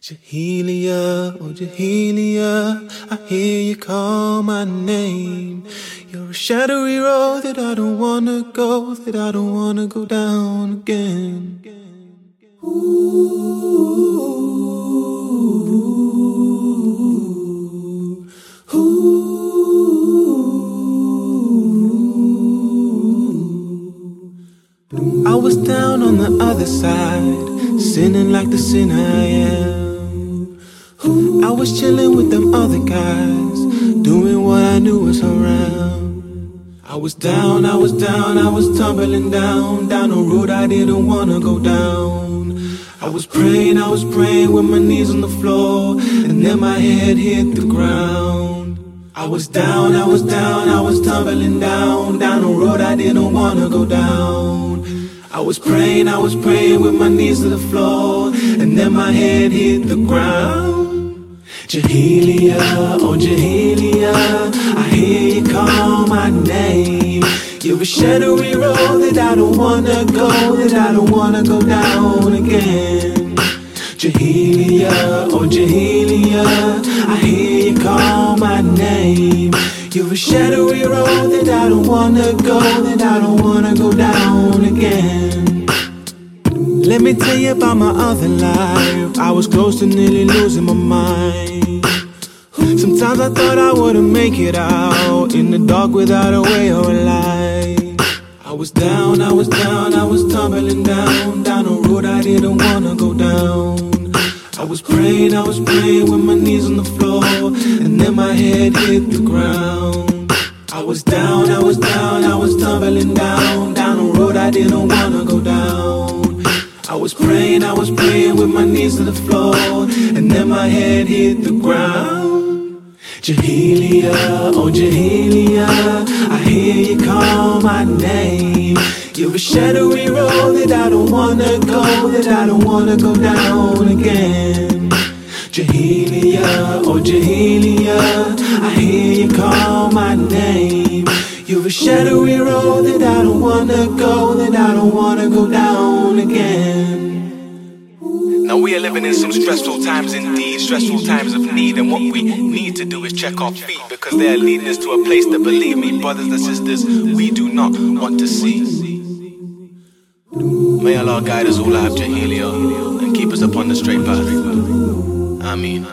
Jahelia, oh Jahelia, I hear you call my name. You're a shadowy road that I don't wanna go, that I don't wanna go down again. Ooh, ooh. I was down on the other side, sinning like the sinner I am. I was chilling with them other guys, doing what I knew was around. I was down, I was down, I was tumbling down, down a road I didn't wanna go down. I was praying, I was praying with my knees on the floor, and then my head hit the ground. I was down, I was down, I was tumbling down, down a road I didn't wanna go down. I was praying, I was praying with my knees to the floor, and then my head hit the ground. Jahelia, oh Jahelia, I hear you call my name. You're a shadowy road that I don't wanna go, that I don't wanna go down again. Jahelia, oh Jahelia, I hear you call my name. You're a shadowy road that I don't wanna go, that I don't wanna go down again. Let me tell you about my other life. I was close to nearly losing my mind. Sometimes I thought I wouldn't make it out in the dark without a way or a light. I was down, I was down, I was tumbling down, down a road I didn't wanna go down. I was praying, I was praying with my knees on the floor, and then my head hit the ground. I was down, I was down, I was tumbling down, down a road I didn't wanna go. I was praying, I was praying with my knees to the floor, and then my head hit the ground. Jahelia, oh Jahelia, I hear you call my name. You're a shadowy road that I don't wanna go, that I don't wanna go down again. Jahelia, oh Jahelia, I hear you call my name. You're a shadowy road oh, that I don't wanna go, that I don't wanna go down again. Now we are living in some stressful times indeed, stressful times of need, and what we need to do is check our feet because they are leading us to a place that, believe me, brothers and sisters, we do not want to see. May Allah guide us all out, Helio and keep us upon the straight path. Ameen.